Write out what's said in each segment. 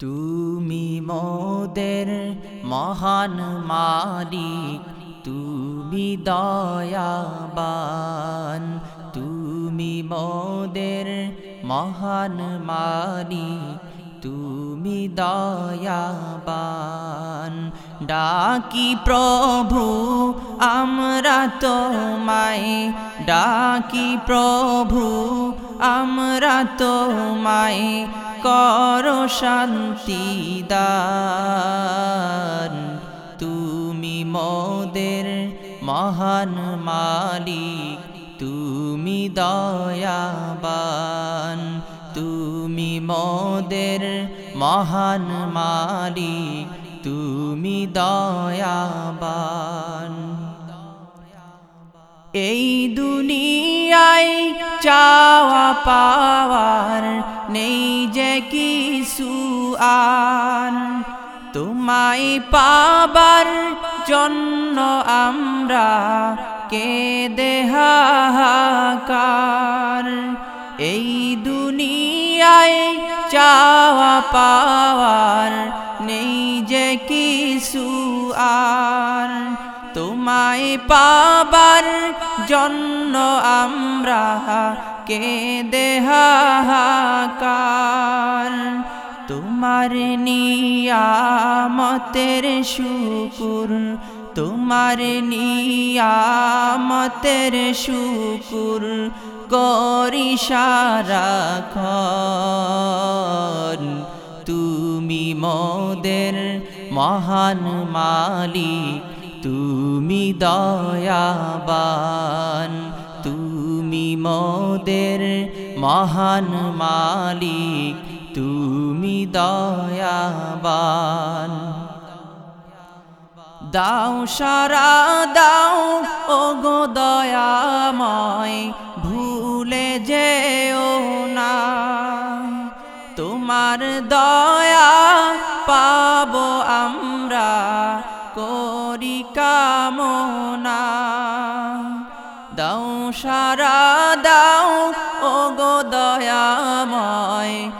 তুমি মোদের মহান মালিক, তুমি দয়াবান, তুমি মোদের মহান মালিক, তুমি দয়াবান। ডাকি প্রভু, আমরা তোমায় ডাকি প্রভু, আমরা তোমায় কর শান্তি দান। তুমি মোদের মহান মালিক, তুমি দয়াবান। তুমি মোদের মহান মালিক, তুমি দয়াবান। এই দুনিয়ায় চাওয়া পাওয়ার নেই আর তোমায় পাবার জন্য আমরা কে দেহাকার এই দুনিয়ায় চাওয়া পাওয়ার নেই যে কিছু আর। তোমায় পাবার জন্য আমরা কে দেহাকার তোমার নিয়ামতের শুকুর, তোমার নিয়ামতের শুকুর করি সারাক্ষণ তুমি মোদের মহান মালিক, তুমি দয়াবান। তুমি মোদের মহান মালিক দয়াবান। দাও সারা, দাও ও গো দয়াময়, ভুলে যেও না। তোমার দয়া পাব আমরা, করি কামনা। দাও সারা, দাও ও গো দয়াময়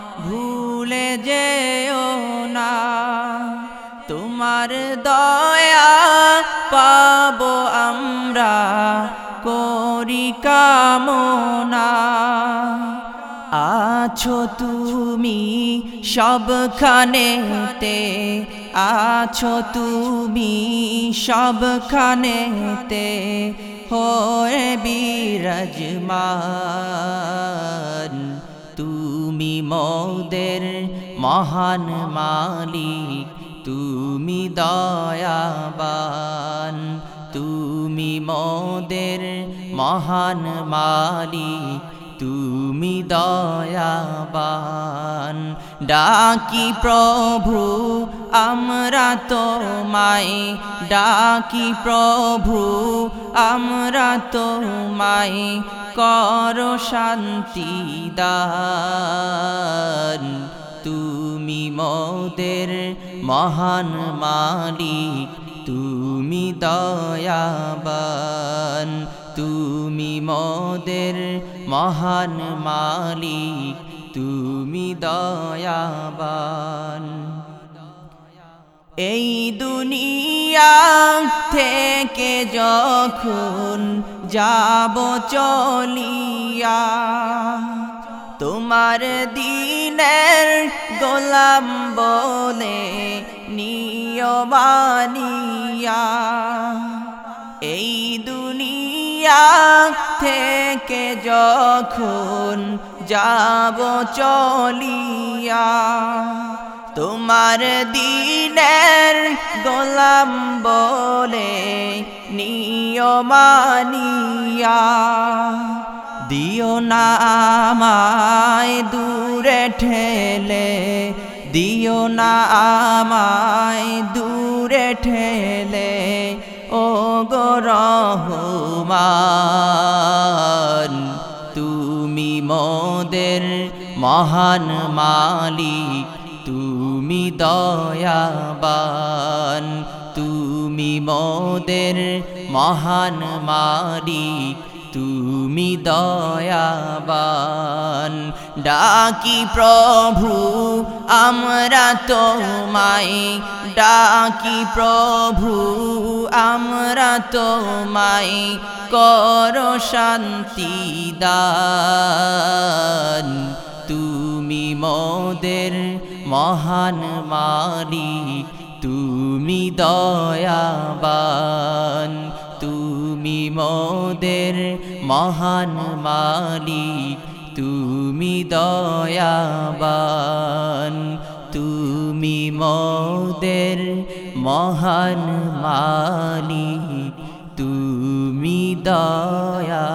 যেও না। তোমার দয়া পাবো আমরা, করি কামনা। আছো তুমি সবখানেতে, আছো তুমি সবখানেতে, হয়ে বিরাজমান। তুমি মোদের মহান মালিক তুমি দয়াবান। তুমি মৌদের মহান মালিক তুমি দয়াবান। ডাকি প্রভু আমরা তোমায় ডাকি প্রভু, আমরা তোমায় কর শান্তি দান। তুমি মোদের মহান মালিক, তুমি দয়াবান। তুমি মোদের মহান মালিক, তুমি দয়াবান। এই দুনিয়া থেকে যখন যাব চলিয়া, তোমার দিনের গোলাম বলে নিয়মানিয়া এই দুনিয়া থেকে যখন যাব চলিয়া তোমার দিনের গোলাম বলে নিয়মানিয়া দিও না আমায় দূরে ঠেলে, দিও না আমায় দূরে ঠেলে। ও গো রহমান, তুমি মোদের মহান মালিক তুমি দয়াবান, তুমি মোদের মহান মারি তুমি দয়াবান। ডাকি প্রভু, আমরা তোমায় ডাকি প্রভু, আমরা তোমায় কর শান্তি দান। তুমি মোদের মহান মালি, তুমি দয়াবান, তুমি মোদের মহান মালি, তুমি দয়াবান, তুমি মোদের মহান মালি, তুমি দয়া